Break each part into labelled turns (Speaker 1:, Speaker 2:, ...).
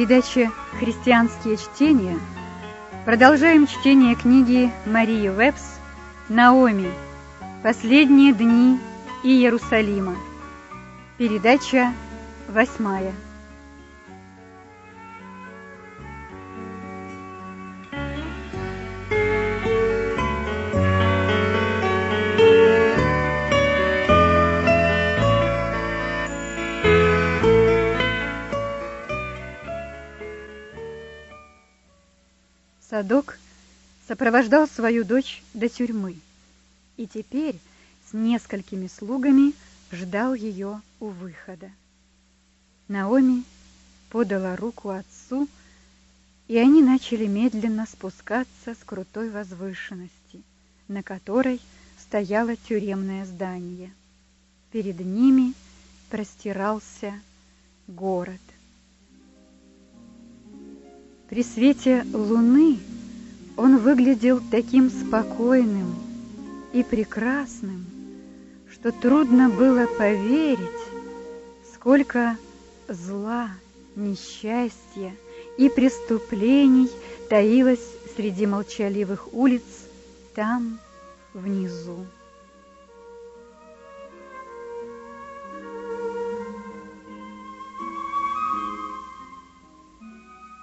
Speaker 1: передаче «Христианские чтения» продолжаем чтение книги Марии Вебс «Наоми. Последние дни Иерусалима». Передача восьмая. Садок сопровождал свою дочь до тюрьмы и теперь с несколькими слугами ждал ее у выхода. Наоми подала руку отцу, и они начали медленно спускаться с крутой возвышенности, на которой стояло тюремное здание. Перед ними простирался город. При свете луны он выглядел таким спокойным и прекрасным, что трудно было поверить, сколько зла, несчастья и преступлений таилось среди молчаливых улиц там, внизу.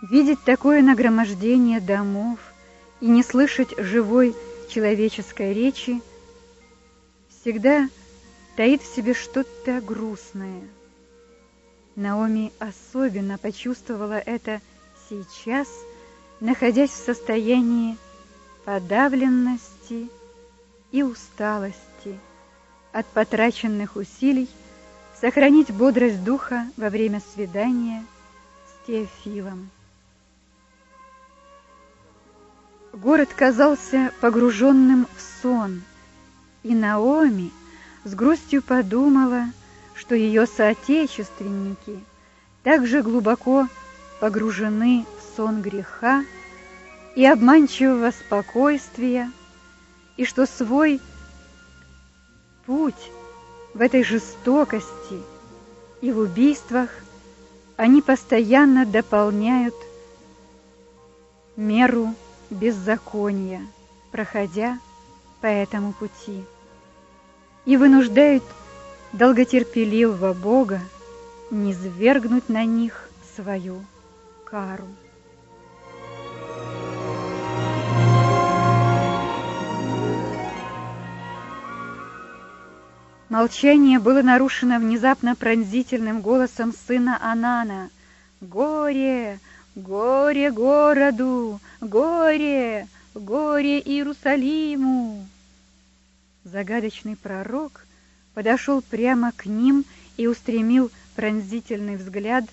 Speaker 1: Видеть такое нагромождение домов и не слышать живой человеческой речи всегда таит в себе что-то грустное. Наоми особенно почувствовала это сейчас, находясь в состоянии подавленности и усталости от потраченных усилий сохранить бодрость духа во время свидания с Теофилом. Город казался погруженным в сон, и Наоми с грустью подумала, что ее соотечественники также глубоко погружены в сон греха и обманчивого спокойствия, и что свой путь в этой жестокости и в убийствах они постоянно дополняют меру беззакония, проходя по этому пути, и вынуждают долготерпеливого Бога низвергнуть на них свою кару. Молчание было нарушено внезапно пронзительным голосом сына Анана. «Горе! Горе городу, горе, горе Иерусалиму! Загадочный пророк подошел прямо к ним и устремил пронзительный взгляд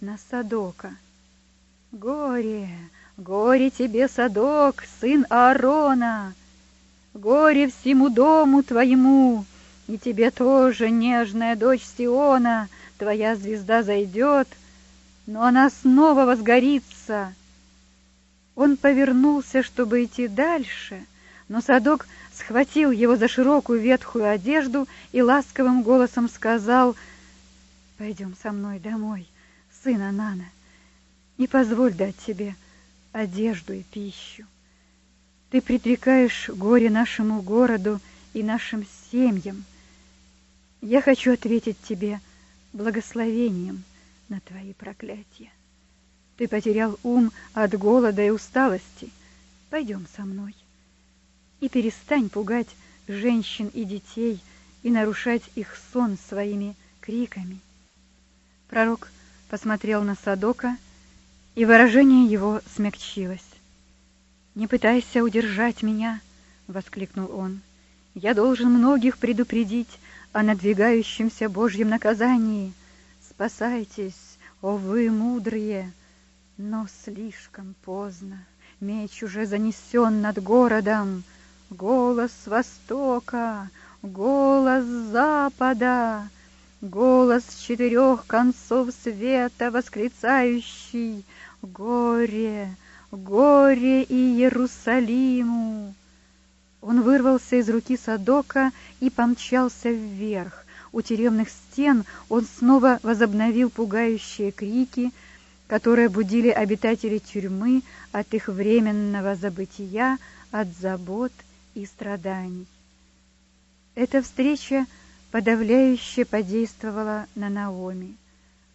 Speaker 1: на Садока. Горе, горе тебе, Садок, сын Аарона! Горе всему дому твоему, и тебе тоже, нежная дочь Сиона, твоя звезда зайдет — но она снова возгорится. Он повернулся, чтобы идти дальше, но садок схватил его за широкую ветхую одежду и ласковым голосом сказал, «Пойдем со мной домой, сын Анана, не позволь дать тебе одежду и пищу. Ты предрекаешь горе нашему городу и нашим семьям. Я хочу ответить тебе благословением» на твои проклятия. Ты потерял ум от голода и усталости. Пойдем со мной. И перестань пугать женщин и детей и нарушать их сон своими криками. Пророк посмотрел на Садока, и выражение его смягчилось. «Не пытайся удержать меня!» — воскликнул он. «Я должен многих предупредить о надвигающемся Божьем наказании. Спасайтесь, о вы мудрые, но слишком поздно. Меч уже занесен над городом. Голос востока, голос запада, голос четырех концов света, восклицающий «Горе, горе и Иерусалиму!» Он вырвался из руки Садока и помчался вверх, у тюремных стен он снова возобновил пугающие крики, которые будили обитателей тюрьмы от их временного забытия, от забот и страданий. Эта встреча подавляюще подействовала на Наоми.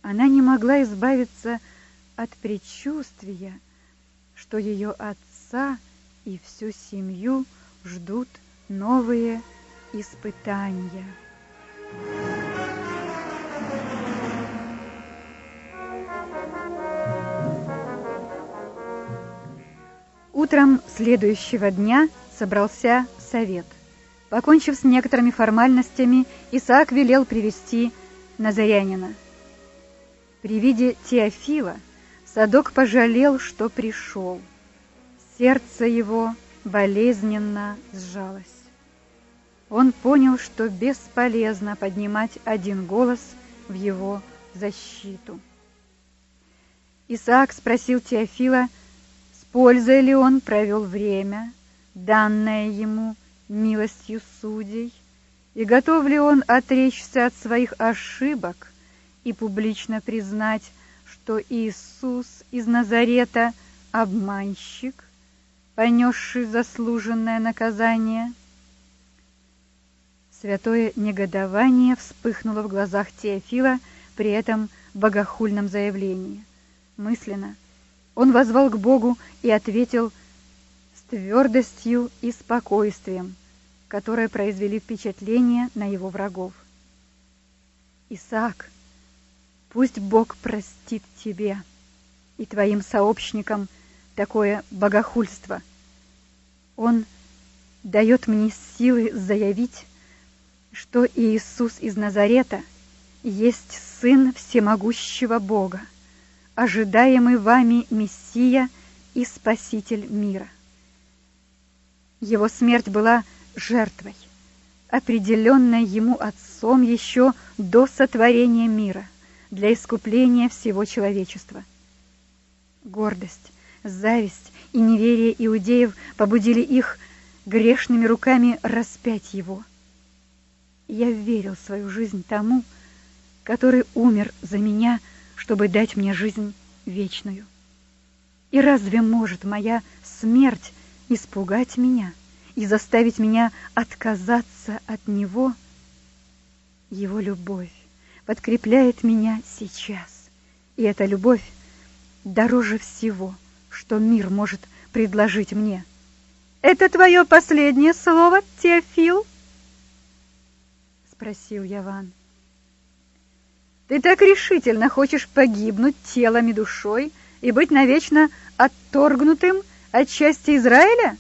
Speaker 1: Она не могла избавиться от предчувствия, что ее отца и всю семью ждут новые испытания. Утром следующего дня собрался совет. Покончив с некоторыми формальностями, Исаак велел привести Назарянина. При виде Теофила Садок пожалел, что пришел. Сердце его болезненно сжалось. Он понял, что бесполезно поднимать один голос в его защиту. Исаак спросил Теофила, с пользой ли он провел время, данное ему милостью судей, и готов ли он отречься от своих ошибок и публично признать, что Иисус из Назарета — обманщик, понесший заслуженное наказание. Святое негодование вспыхнуло в глазах Теофила при этом богохульном заявлении. Мысленно он возвал к Богу и ответил с твердостью и спокойствием, которые произвели впечатление на его врагов. «Исаак, пусть Бог простит тебе и твоим сообщникам такое богохульство. Он дает мне силы заявить, что Иисус из Назарета есть Сын Всемогущего Бога, ожидаемый вами Мессия и Спаситель мира. Его смерть была жертвой, определенной ему Отцом еще до сотворения мира, для искупления всего человечества. Гордость, зависть и неверие иудеев побудили их грешными руками распять его. Я верил свою жизнь тому, который умер за меня, чтобы дать мне жизнь вечную. И разве может моя смерть испугать меня и заставить меня отказаться от Него? Его любовь подкрепляет меня сейчас, и эта любовь дороже всего, что мир может предложить мне. «Это твое последнее слово, Теофил?» — спросил Яван. «Ты так решительно хочешь погибнуть телом и душой и быть навечно отторгнутым от части Израиля?»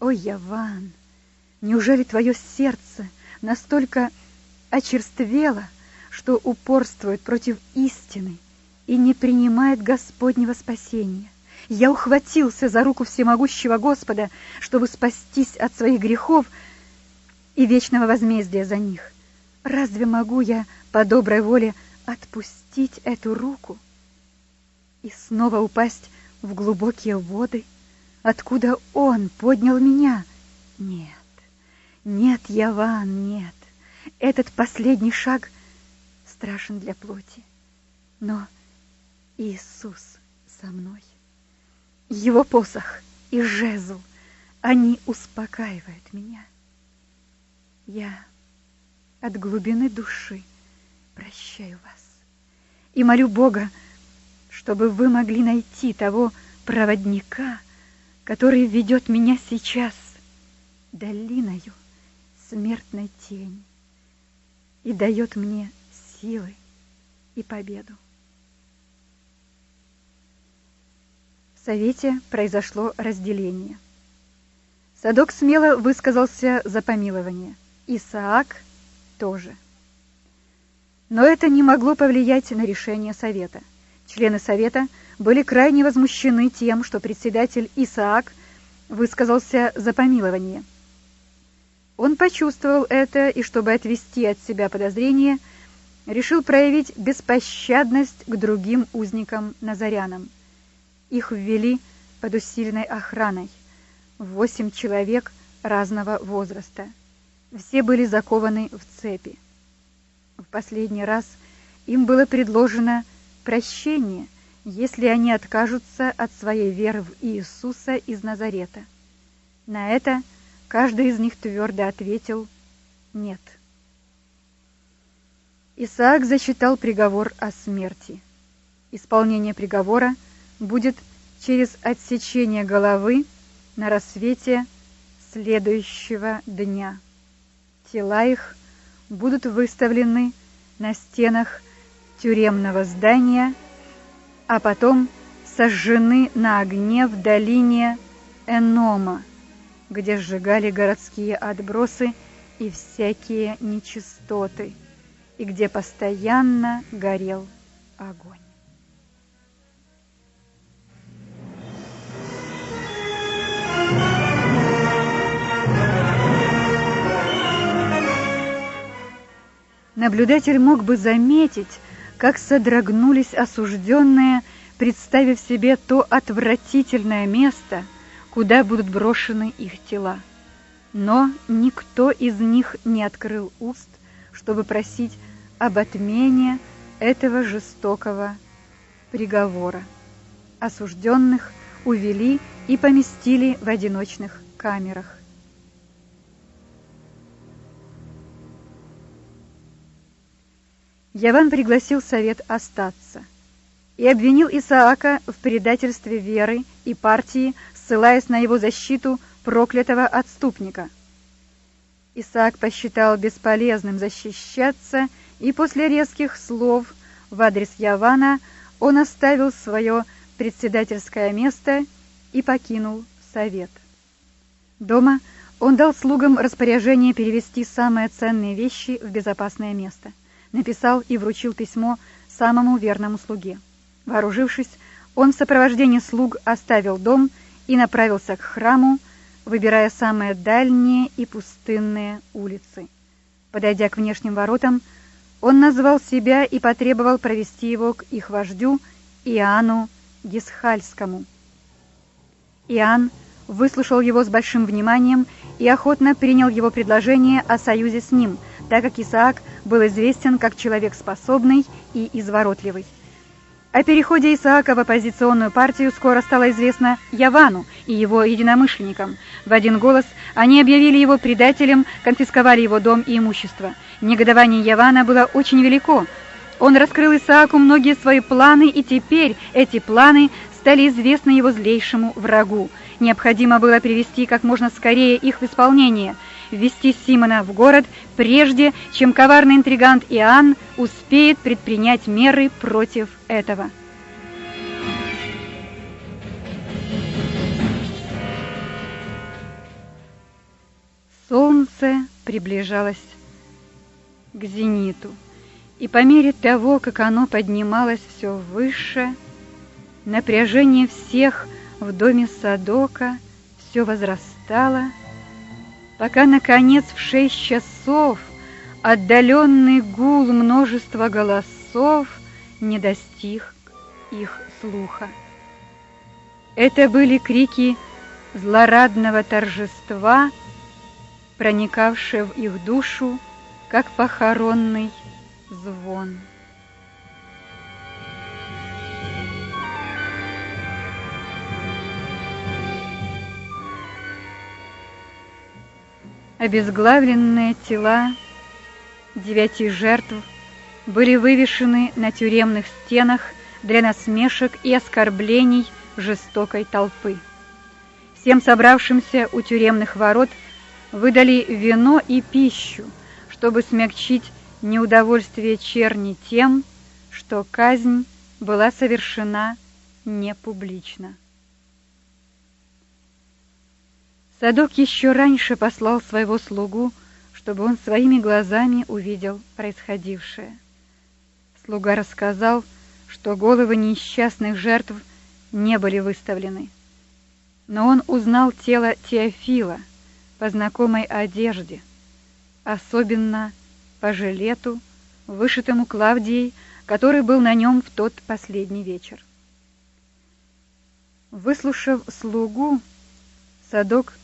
Speaker 1: «О, Яван, неужели твое сердце настолько очерствело, что упорствует против истины и не принимает Господнего спасения? Я ухватился за руку всемогущего Господа, чтобы спастись от своих грехов и вечного возмездия за них. Разве могу я по доброй воле отпустить эту руку и снова упасть в глубокие воды, откуда Он поднял меня? Нет, нет, Яван, нет. Этот последний шаг страшен для плоти, но Иисус со мной. Его посох и жезл, они успокаивают меня. Я от глубины души прощаю вас и молю Бога, чтобы вы могли найти того проводника, который ведет меня сейчас долиною смертной тени и дает мне силы и победу. В Совете произошло разделение. Садок смело высказался за помилование. Исаак тоже. Но это не могло повлиять на решение Совета. Члены Совета были крайне возмущены тем, что председатель Исаак высказался за помилование. Он почувствовал это и, чтобы отвести от себя подозрения, решил проявить беспощадность к другим узникам-назарянам. Их ввели под усиленной охраной. Восемь человек разного возраста. Все были закованы в цепи. В последний раз им было предложено прощение, если они откажутся от своей веры в Иисуса из Назарета. На это каждый из них твердо ответил «нет». Исаак зачитал приговор о смерти. Исполнение приговора будет через отсечение головы на рассвете следующего дня. Тела их будут выставлены на стенах тюремного здания, а потом сожжены на огне в долине Энома, где сжигали городские отбросы и всякие нечистоты, и где постоянно горел огонь. Наблюдатель мог бы заметить, как содрогнулись осужденные, представив себе то отвратительное место, куда будут брошены их тела. Но никто из них не открыл уст, чтобы просить об отмене этого жестокого приговора. Осужденных увели и поместили в одиночных камерах. Яван пригласил совет остаться и обвинил Исаака в предательстве веры и партии, ссылаясь на его защиту проклятого отступника. Исаак посчитал бесполезным защищаться, и после резких слов в адрес Явана он оставил свое председательское место и покинул совет. Дома он дал слугам распоряжение перевести самые ценные вещи в безопасное место написал и вручил письмо самому верному слуге. Вооружившись, он в сопровождении слуг оставил дом и направился к храму, выбирая самые дальние и пустынные улицы. Подойдя к внешним воротам, он назвал себя и потребовал провести его к их вождю Иоанну Гисхальскому. Иоанн выслушал его с большим вниманием и охотно принял его предложение о союзе с ним, так как Исаак был известен как человек способный и изворотливый. О переходе Исаака в оппозиционную партию скоро стало известно Явану и его единомышленникам. В один голос они объявили его предателем, конфисковали его дом и имущество. Негодование Явана было очень велико. Он раскрыл Исааку многие свои планы, и теперь эти планы стали известны его злейшему врагу. Необходимо было привести как можно скорее их в исполнение – ввести Симона в город, прежде чем коварный интригант Иоанн успеет предпринять меры против этого. Солнце приближалось к зениту, и по мере того, как оно поднималось все выше, напряжение всех в доме Садока все возрастало, пока, наконец, в шесть часов отдаленный гул множества голосов не достиг их слуха. Это были крики злорадного торжества, проникавшие в их душу, как похоронный звон. Обезглавленные тела девяти жертв были вывешены на тюремных стенах для насмешек и оскорблений жестокой толпы. Всем собравшимся у тюремных ворот выдали вино и пищу, чтобы смягчить неудовольствие черни тем, что казнь была совершена не публично. Садок еще раньше послал своего слугу, чтобы он своими глазами увидел происходившее. Слуга рассказал, что головы несчастных жертв не были выставлены. Но он узнал тело Теофила по знакомой одежде, особенно по жилету, вышитому Клавдией, который был на нем в тот последний вечер. Выслушав слугу, Садок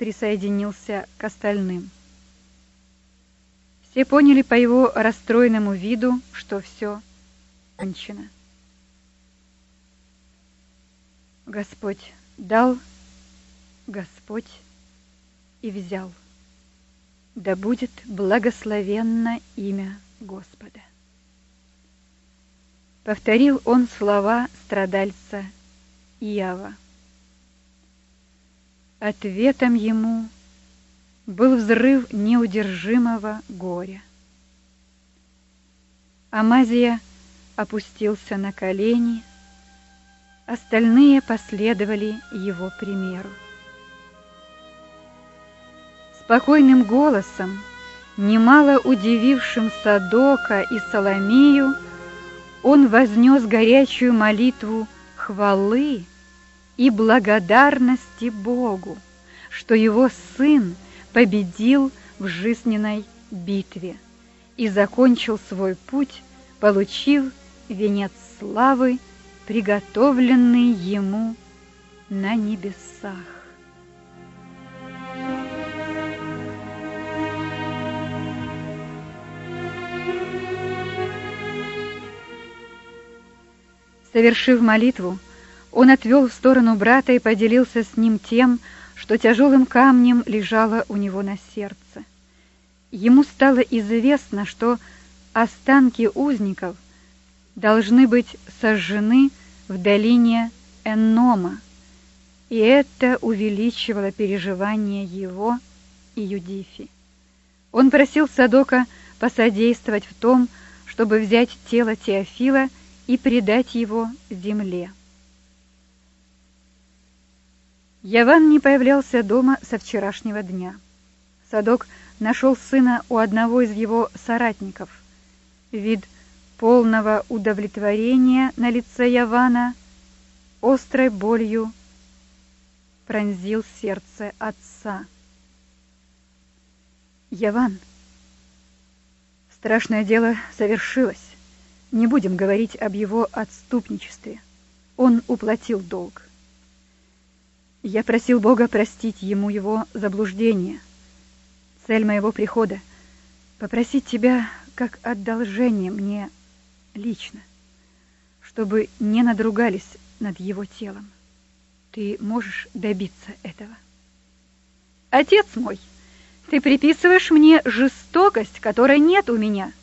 Speaker 1: присоединился к остальным. Все поняли по его расстроенному виду, что все кончено. Господь дал, Господь и взял. Да будет благословенно имя Господа. Повторил он слова страдальца Иава. Ответом ему был взрыв неудержимого горя. Амазия опустился на колени, остальные последовали его примеру. Спокойным голосом, немало удивившим Садока и Соломею, он вознес горячую молитву хвалы и благодарности Богу, что его сын победил в жизненной битве и закончил свой путь, получив венец славы, приготовленный ему на небесах. Совершив молитву, он отвел в сторону брата и поделился с ним тем, что тяжелым камнем лежало у него на сердце. Ему стало известно, что останки узников должны быть сожжены в долине Эннома, и это увеличивало переживания его и Юдифи. Он просил Садока посодействовать в том, чтобы взять тело Теофила и предать его земле. Яван не появлялся дома со вчерашнего дня. Садок нашел сына у одного из его соратников. Вид полного удовлетворения на лице Явана острой болью пронзил сердце отца. Яван, страшное дело совершилось. Не будем говорить об его отступничестве. Он уплатил долг. Я просил Бога простить ему его заблуждение. Цель моего прихода — попросить тебя как одолжение мне лично, чтобы не надругались над его телом. Ты можешь добиться этого. Отец мой, ты приписываешь мне жестокость, которой нет у меня —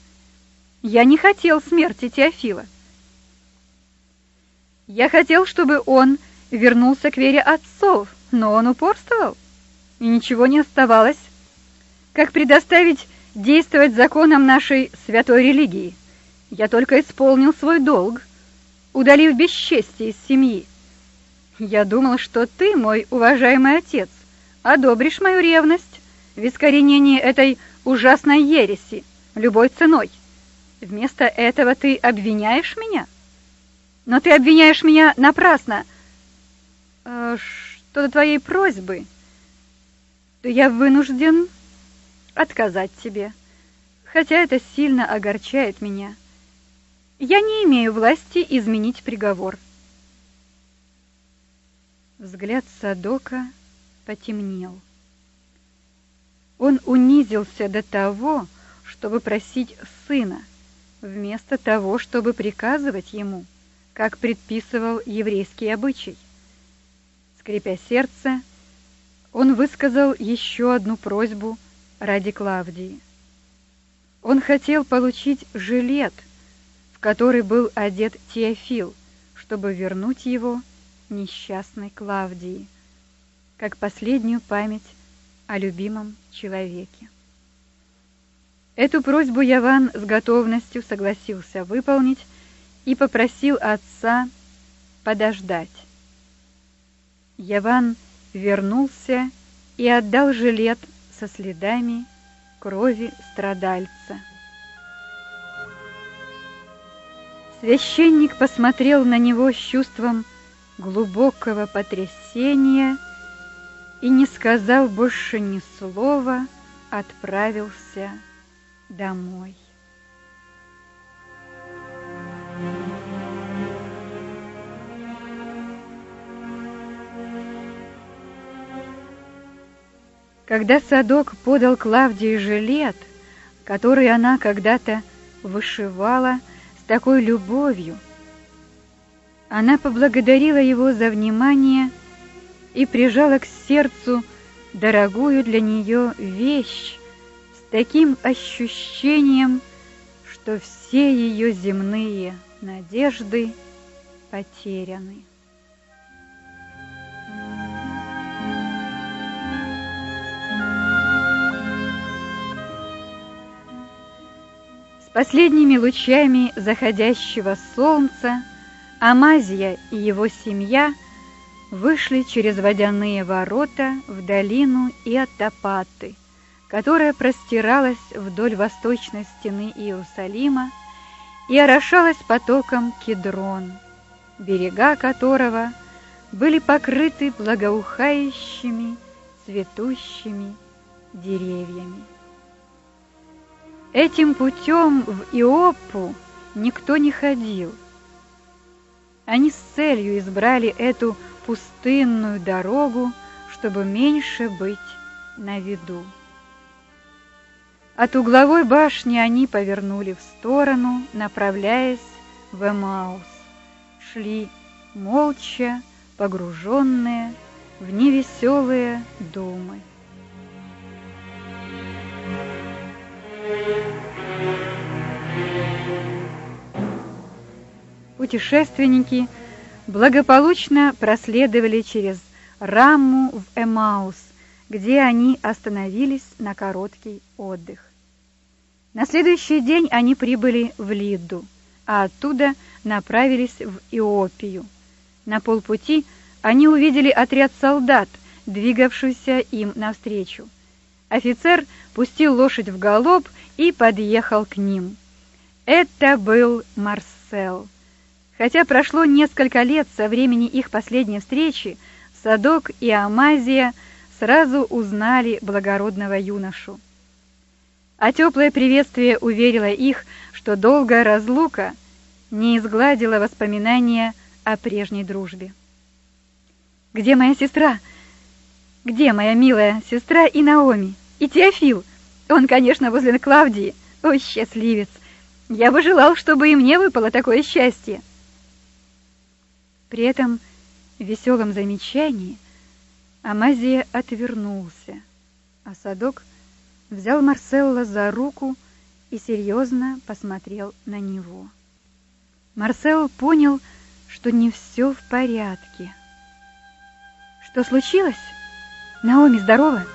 Speaker 1: я не хотел смерти Теофила. Я хотел, чтобы он вернулся к вере отцов, но он упорствовал, и ничего не оставалось, как предоставить действовать законам нашей святой религии. Я только исполнил свой долг, удалив бесчестие из семьи. Я думал, что ты, мой уважаемый отец, одобришь мою ревность в искоренении этой ужасной ереси любой ценой. Вместо этого ты обвиняешь меня? Но ты обвиняешь меня напрасно. Э, что до твоей просьбы, то я вынужден отказать тебе, хотя это сильно огорчает меня. Я не имею власти изменить приговор. Взгляд Садока потемнел. Он унизился до того, чтобы просить сына — вместо того, чтобы приказывать ему, как предписывал еврейский обычай. Скрипя сердце, он высказал еще одну просьбу ради Клавдии. Он хотел получить жилет, в который был одет Теофил, чтобы вернуть его несчастной Клавдии, как последнюю память о любимом человеке. Эту просьбу Яван с готовностью согласился выполнить и попросил отца подождать. Яван вернулся и отдал жилет со следами крови страдальца. Священник посмотрел на него с чувством глубокого потрясения и, не сказал больше ни слова, отправился домой. Когда Садок подал Клавдии жилет, который она когда-то вышивала с такой любовью, Она поблагодарила его за внимание и прижала к сердцу дорогую для нее вещь с таким ощущением, что все ее земные надежды потеряны. С последними лучами заходящего солнца Амазия и его семья вышли через водяные ворота в долину Иотопаты, которая простиралась вдоль восточной стены Иерусалима и орошалась потоком Кедрон, берега которого были покрыты благоухающими цветущими деревьями. Этим путем в Иопу никто не ходил. Они с целью избрали эту пустынную дорогу, чтобы меньше быть на виду. От угловой башни они повернули в сторону, направляясь в Эмаус. Шли молча, погруженные в невеселые думы. Путешественники благополучно проследовали через Рамму в Эмаус, где они остановились на короткий отдых. На следующий день они прибыли в Лидду, а оттуда направились в Иопию. На полпути они увидели отряд солдат, двигавшийся им навстречу. Офицер пустил лошадь в галоп и подъехал к ним. Это был Марсел. Хотя прошло несколько лет со времени их последней встречи, Садок и Амазия сразу узнали благородного юношу. А теплое приветствие уверило их, что долгая разлука не изгладила воспоминания о прежней дружбе. «Где моя сестра? Где моя милая сестра и Наоми? И Теофил? Он, конечно, возле Клавдии. Ой, счастливец! Я бы желал, чтобы и мне выпало такое счастье!» При этом веселом замечании Амазия отвернулся, а Садок взял Марселла за руку и серьезно посмотрел на него. Марсел понял, что не все в порядке. «Что случилось? Наоми здорова?»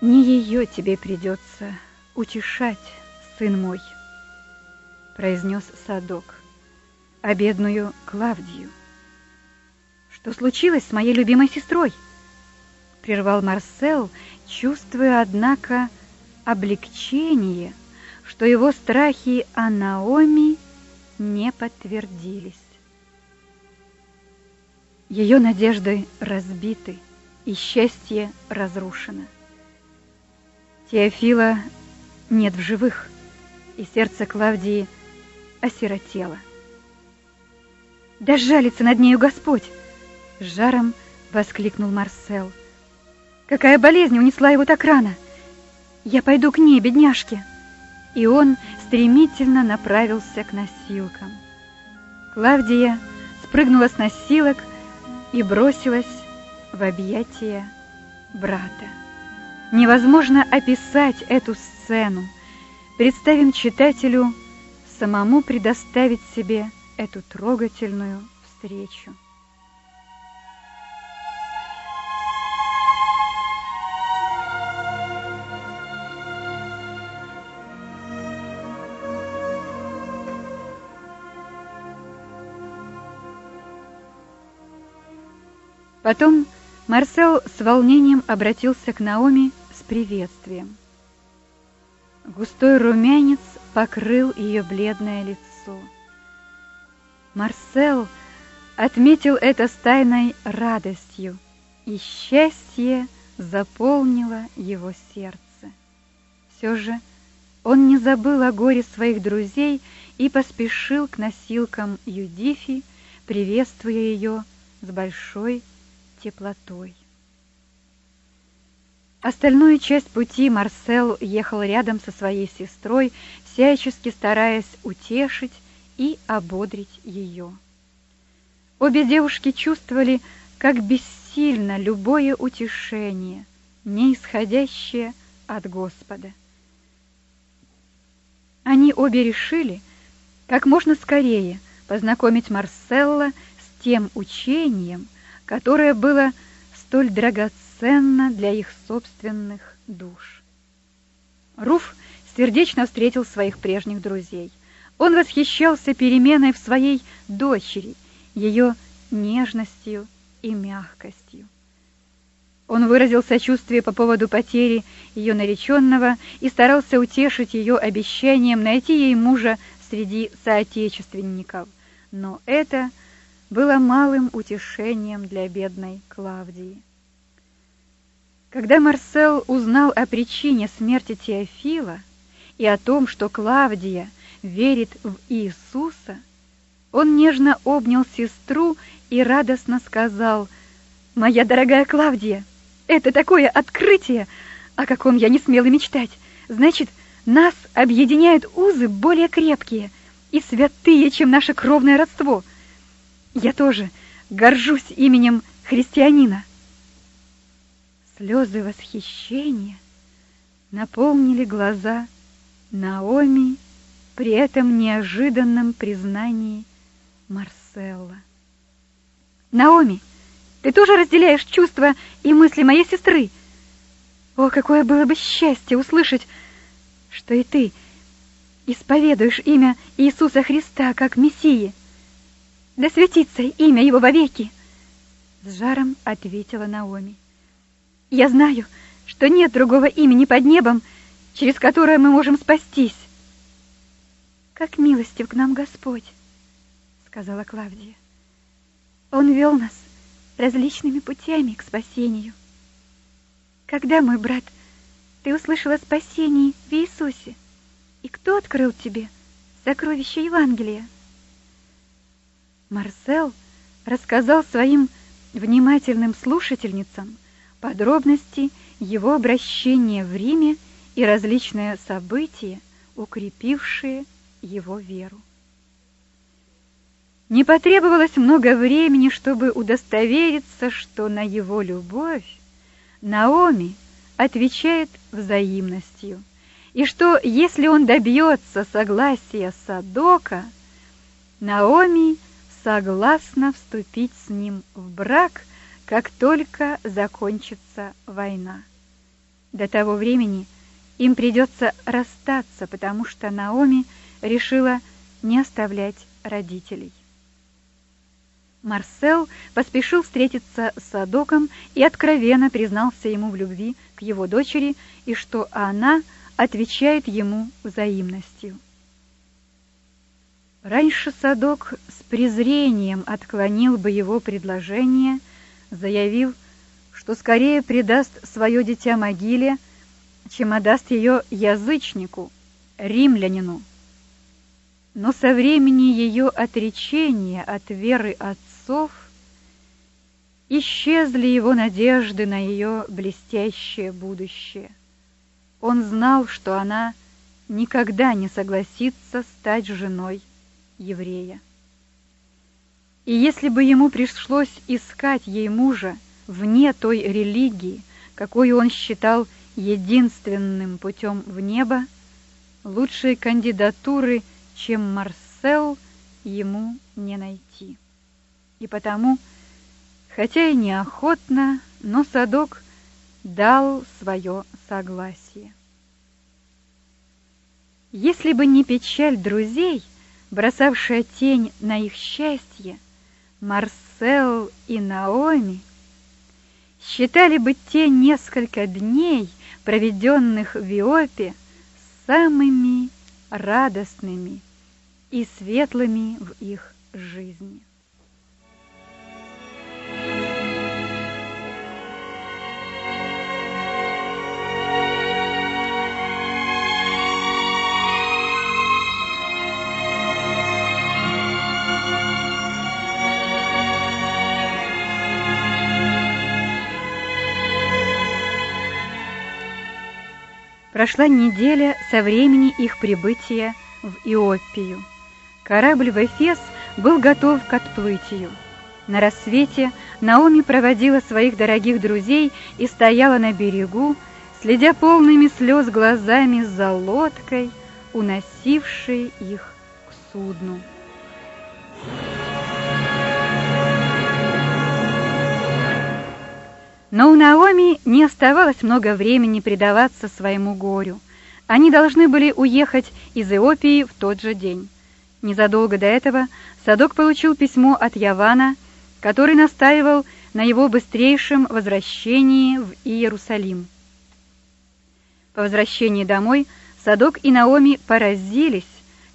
Speaker 1: «Не ее тебе придется утешать, сын мой», — произнес Садок а бедную Клавдию. Что случилось с моей любимой сестрой? Прервал Марсел, чувствуя, однако, облегчение, что его страхи о Наоми не подтвердились. Ее надежды разбиты, и счастье разрушено. Теофила нет в живых, и сердце Клавдии осиротело. Да жалится над нею Господь!» Жаром воскликнул Марсел. «Какая болезнь унесла его так рано! Я пойду к ней, бедняжке!» И он стремительно направился к носилкам. Клавдия спрыгнула с носилок и бросилась в объятия брата. Невозможно описать эту сцену. Представим читателю самому предоставить себе эту трогательную встречу. Потом Марсел с волнением обратился к Наоми с приветствием. Густой румянец покрыл ее бледное лицо. Марсел отметил это с тайной радостью, и счастье заполнило его сердце. Все же он не забыл о горе своих друзей и поспешил к носилкам Юдифи, приветствуя ее с большой теплотой. Остальную часть пути Марсел ехал рядом со своей сестрой, всячески стараясь утешить и ободрить ее. Обе девушки чувствовали, как бессильно любое утешение, не исходящее от Господа. Они обе решили как можно скорее познакомить Марселла с тем учением, которое было столь драгоценно для их собственных душ. Руф сердечно встретил своих прежних друзей. Он восхищался переменой в своей дочери, ее нежностью и мягкостью. Он выразил сочувствие по поводу потери ее нареченного и старался утешить ее обещанием найти ей мужа среди соотечественников. Но это было малым утешением для бедной Клавдии. Когда Марсел узнал о причине смерти Теофила и о том, что Клавдия верит в Иисуса, он нежно обнял сестру и радостно сказал, «Моя дорогая Клавдия, это такое открытие, о каком я не смела мечтать. Значит, нас объединяют узы более крепкие и святые, чем наше кровное родство. Я тоже горжусь именем христианина». Слезы восхищения наполнили глаза Наоми при этом неожиданном признании Марселла. «Наоми, ты тоже разделяешь чувства и мысли моей сестры? О, какое было бы счастье услышать, что и ты исповедуешь имя Иисуса Христа как Мессии. Да светится имя Его вовеки!» С жаром ответила Наоми. Я знаю, что нет другого имени под небом, через которое мы можем спастись. Как милостив к нам Господь, сказала Клавдия. Он вел нас различными путями к спасению. Когда, мой брат, ты услышал о спасении в Иисусе? И кто открыл тебе сокровища Евангелия? Марсел рассказал своим внимательным слушательницам подробности его обращения в Риме и различные события, укрепившие его веру. Не потребовалось много времени, чтобы удостовериться, что на его любовь Наоми отвечает взаимностью, и что если он добьется согласия Садока, Наоми согласна вступить с ним в брак – как только закончится война. До того времени им придется расстаться, потому что Наоми решила не оставлять родителей. Марсел поспешил встретиться с Садоком и откровенно признался ему в любви к его дочери и что она отвечает ему взаимностью. Раньше Садок с презрением отклонил бы его предложение – заявив, что скорее предаст свое дитя могиле, чем отдаст ее язычнику, римлянину. Но со времени ее отречения от веры отцов исчезли его надежды на ее блестящее будущее. Он знал, что она никогда не согласится стать женой еврея. И если бы ему пришлось искать ей мужа вне той религии, какой он считал единственным путем в небо, лучшей кандидатуры, чем Марсел, ему не найти. И потому, хотя и неохотно, но Садок дал свое согласие. Если бы не печаль друзей, бросавшая тень на их счастье, Марсел и Наоми считали бы те несколько дней, проведенных в Иопе, самыми радостными и светлыми в их жизни. Прошла неделя со времени их прибытия в Иопию. Корабль в Эфес был готов к отплытию. На рассвете Наоми проводила своих дорогих друзей и стояла на берегу, следя полными слез глазами за лодкой, уносившей их к судну. Но у Наоми не оставалось много времени предаваться своему горю. Они должны были уехать из Иопии в тот же день. Незадолго до этого Садок получил письмо от Явана, который настаивал на его быстрейшем возвращении в Иерусалим. По возвращении домой Садок и Наоми поразились,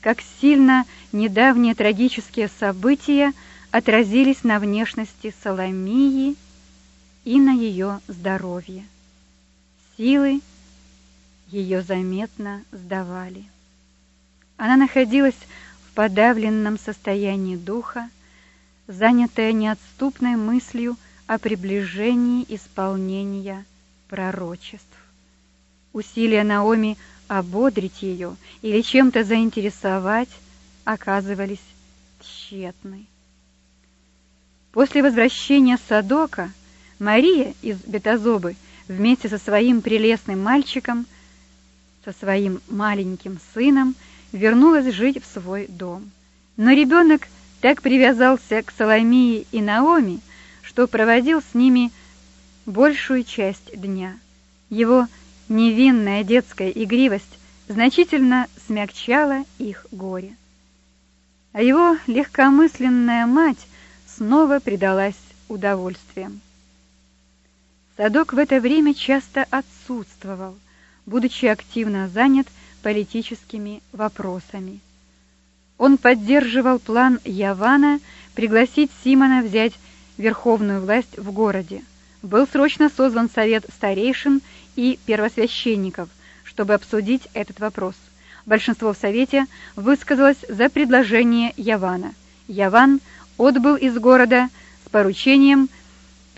Speaker 1: как сильно недавние трагические события отразились на внешности Соломии и на ее здоровье. Силы ее заметно сдавали. Она находилась в подавленном состоянии духа, занятая неотступной мыслью о приближении исполнения пророчеств. Усилия Наоми ободрить ее или чем-то заинтересовать оказывались тщетны. После возвращения Садока Мария из Бетазобы вместе со своим прелестным мальчиком – со своим маленьким сыном вернулась жить в свой дом. Но ребенок так привязался к Соломии и Наоми, что проводил с ними большую часть дня. Его невинная детская игривость значительно смягчала их горе. А его легкомысленная мать снова предалась удовольствиям. Садок в это время часто отсутствовал – будучи активно занят политическими вопросами. Он поддерживал план Явана пригласить Симона взять верховную власть в городе. Был срочно созван совет старейшин и первосвященников, чтобы обсудить этот вопрос. Большинство в совете высказалось за предложение Явана. Яван отбыл из города с поручением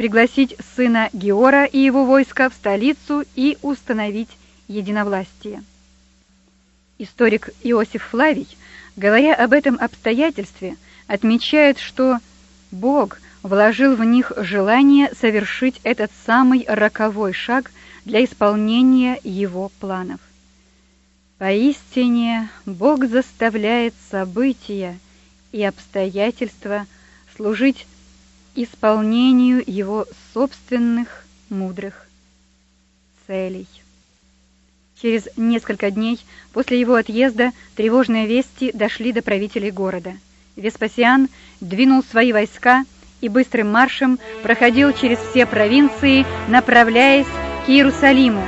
Speaker 1: пригласить сына Геора и его войска в столицу и установить единовластия. Историк Иосиф Флавий, говоря об этом обстоятельстве, отмечает, что Бог вложил в них желание совершить этот самый роковой шаг для исполнения его планов. Поистине Бог заставляет события и обстоятельства служить исполнению его собственных мудрых целей. Через несколько дней после его отъезда тревожные вести дошли до правителей города. Веспасиан двинул свои войска и быстрым маршем проходил через все провинции, направляясь к Иерусалиму.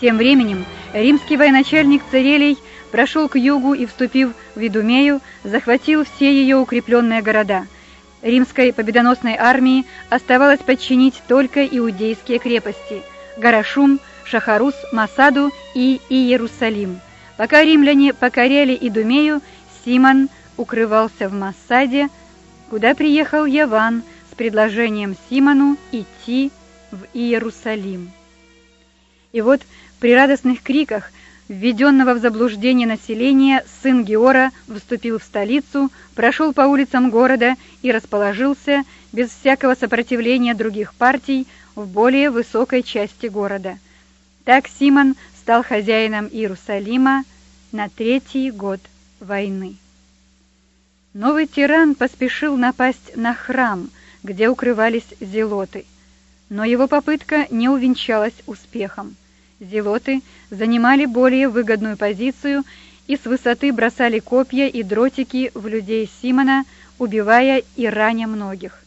Speaker 1: Тем временем римский военачальник Церелий прошел к югу и, вступив в Идумею, захватил все ее укрепленные города – Римской победоносной армии оставалось подчинить только иудейские крепости – Гарашум, Шахарус, Масаду и Иерусалим. Пока римляне покоряли Идумею, Симон укрывался в Массаде, куда приехал Яван с предложением Симону идти в Иерусалим. И вот при радостных криках введенного в заблуждение населения, сын Геора вступил в столицу, прошел по улицам города и расположился без всякого сопротивления других партий в более высокой части города. Так Симон стал хозяином Иерусалима на третий год войны. Новый тиран поспешил напасть на храм, где укрывались зелоты, но его попытка не увенчалась успехом. Зелоты занимали более выгодную позицию и с высоты бросали копья и дротики в людей Симона, убивая и раня многих.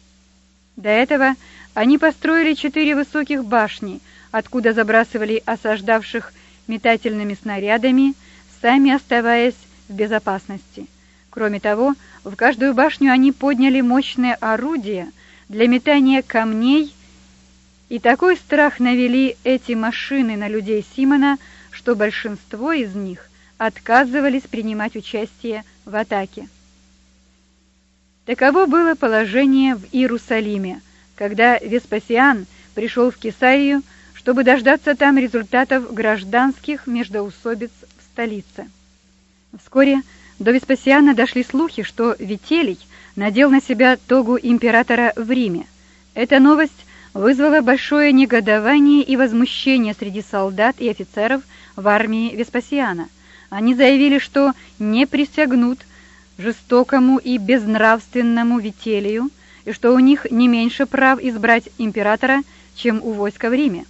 Speaker 1: До этого они построили четыре высоких башни, откуда забрасывали осаждавших метательными снарядами, сами оставаясь в безопасности. Кроме того, в каждую башню они подняли мощное орудие для метания камней и такой страх навели эти машины на людей Симона, что большинство из них отказывались принимать участие в атаке. Таково было положение в Иерусалиме, когда Веспасиан пришел в Кесарию, чтобы дождаться там результатов гражданских междоусобиц в столице. Вскоре до Веспасиана дошли слухи, что Вителий надел на себя тогу императора в Риме. Эта новость вызвала большое негодование и возмущение среди солдат и офицеров в армии Веспасиана. Они заявили, что не присягнут жестокому и безнравственному Вителию, и что у них не меньше прав избрать императора, чем у войска в Риме,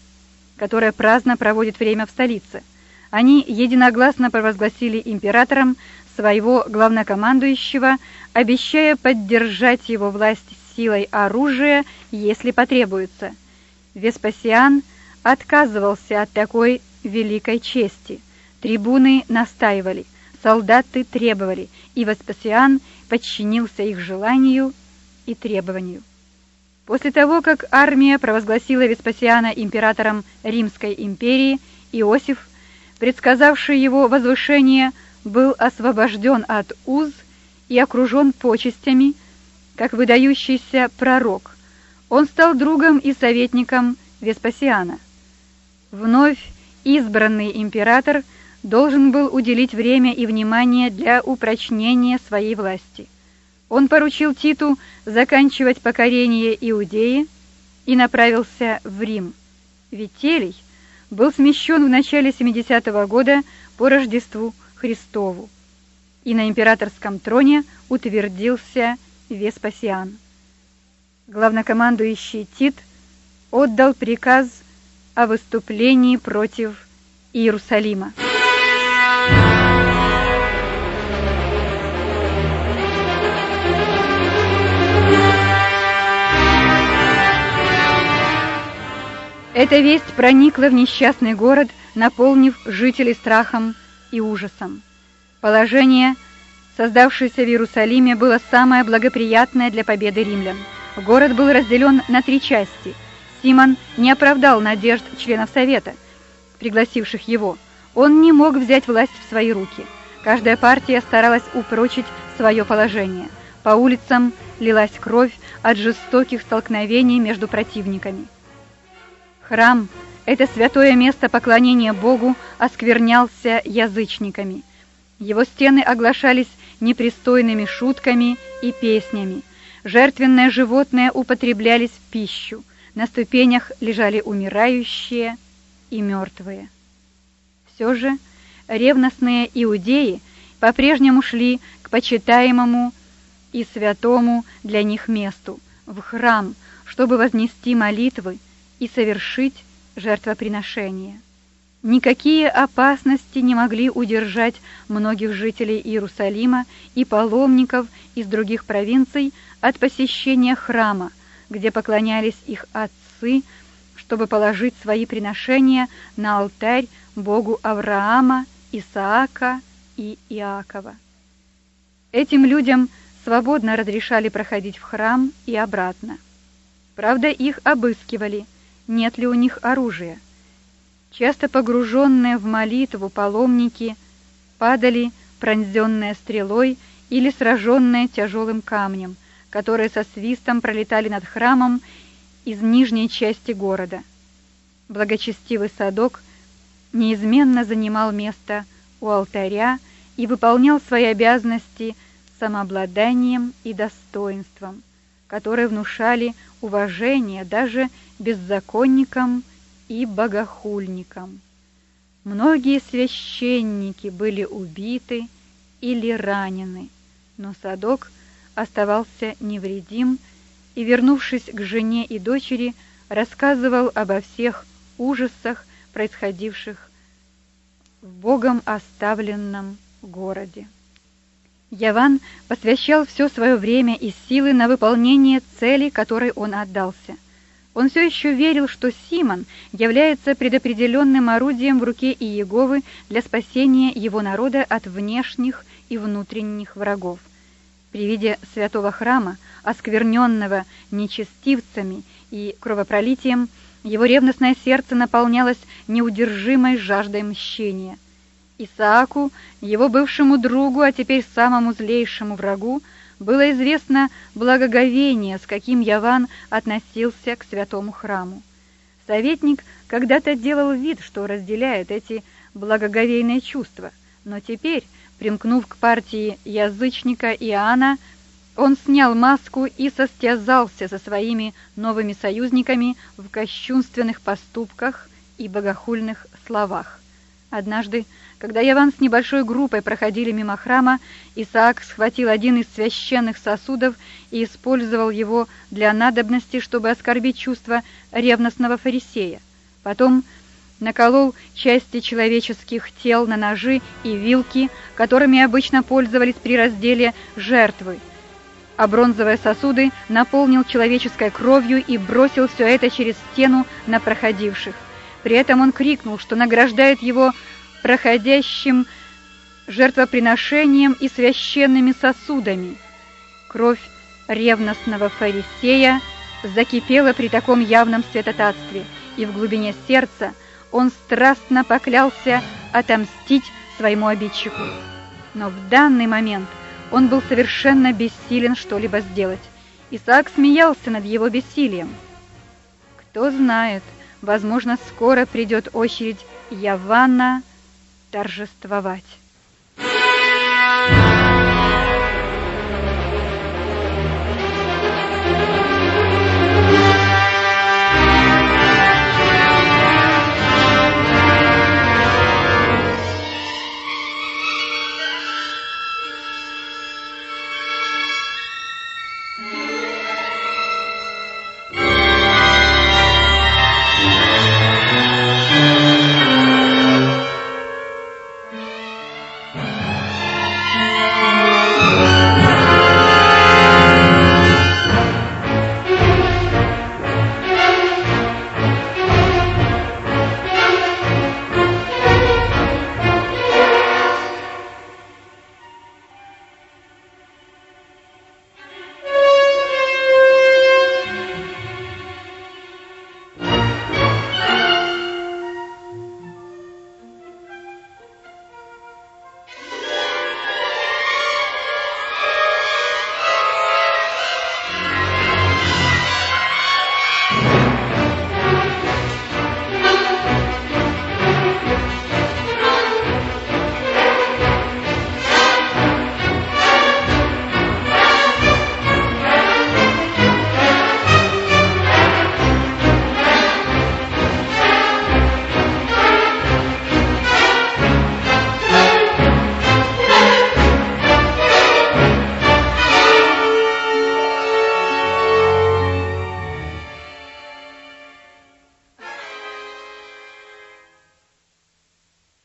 Speaker 1: которое праздно проводит время в столице. Они единогласно провозгласили императором своего главнокомандующего, обещая поддержать его власть силой оружия, если потребуется. Веспасиан отказывался от такой великой чести. Трибуны настаивали, солдаты требовали, и Веспасиан подчинился их желанию и требованию. После того, как армия провозгласила Веспасиана императором Римской империи, Иосиф, предсказавший его возвышение, был освобожден от уз и окружен почестями, как выдающийся пророк. Он стал другом и советником Веспасиана. Вновь избранный император должен был уделить время и внимание для упрочнения своей власти. Он поручил Титу заканчивать покорение Иудеи и направился в Рим. Вителий был смещен в начале 70-го года по Рождеству Христову, и на императорском троне утвердился Веспасиан. Главнокомандующий Тит отдал приказ о выступлении против Иерусалима. Эта весть проникла в несчастный город, наполнив жителей страхом и ужасом. Положение, создавшееся в Иерусалиме, было самое благоприятное для победы римлян. Город был разделен на три части. Симон не оправдал надежд членов Совета, пригласивших его. Он не мог взять власть в свои руки. Каждая партия старалась упрочить свое положение. По улицам лилась кровь от жестоких столкновений между противниками. Храм это святое место поклонения Богу осквернялся язычниками. Его стены оглашались непристойными шутками и песнями. Жертвенные животные употреблялись в пищу. На ступенях лежали умирающие и мертвые. Все же ревностные иудеи по-прежнему шли к почитаемому и святому для них месту, в храм, чтобы вознести молитвы и совершить жертвоприношения. Никакие опасности не могли удержать многих жителей Иерусалима и паломников из других провинций от посещения храма, где поклонялись их отцы, чтобы положить свои приношения на алтарь Богу Авраама, Исаака и Иакова. Этим людям свободно разрешали проходить в храм и обратно. Правда, их обыскивали – нет ли у них оружия. Часто погруженные в молитву паломники падали, пронзенные стрелой или сраженные тяжелым камнем, которые со свистом пролетали над храмом из нижней части города. Благочестивый садок неизменно занимал место у алтаря и выполнял свои обязанности самообладанием и достоинством, которые внушали уважение даже беззаконникам и богохульникам. Многие священники были убиты или ранены, но Садок оставался невредим и, вернувшись к жене и дочери, рассказывал обо всех ужасах, происходивших в Богом оставленном городе. Яван посвящал все свое время и силы на выполнение цели, которой он отдался – он все еще верил, что Симон является предопределенным орудием в руке Иеговы для спасения его народа от внешних и внутренних врагов. При виде святого храма, оскверненного нечестивцами и кровопролитием, его ревностное сердце наполнялось неудержимой жаждой мщения. Исааку, его бывшему другу, а теперь самому злейшему врагу, было известно благоговение, с каким Яван относился к святому храму. Советник когда-то делал вид, что разделяет эти благоговейные чувства, но теперь, примкнув к партии язычника Иоанна, он снял маску и состязался со своими новыми союзниками в кощунственных поступках и богохульных словах. Однажды, когда Яван с небольшой группой проходили мимо храма, Исаак схватил один из священных сосудов и использовал его для надобности, чтобы оскорбить чувства ревностного фарисея. Потом наколол части человеческих тел на ножи и вилки, которыми обычно пользовались при разделе жертвы, а бронзовые сосуды наполнил человеческой кровью и бросил все это через стену на проходивших. При этом он крикнул, что награждает его проходящим жертвоприношением и священными сосудами. Кровь ревностного фарисея закипела при таком явном святотатстве, и в глубине сердца он страстно поклялся отомстить своему обидчику. Но в данный момент он был совершенно бессилен что-либо сделать. Исаак смеялся над его бессилием. Кто знает, Возможно, скоро придет очередь Явана торжествовать.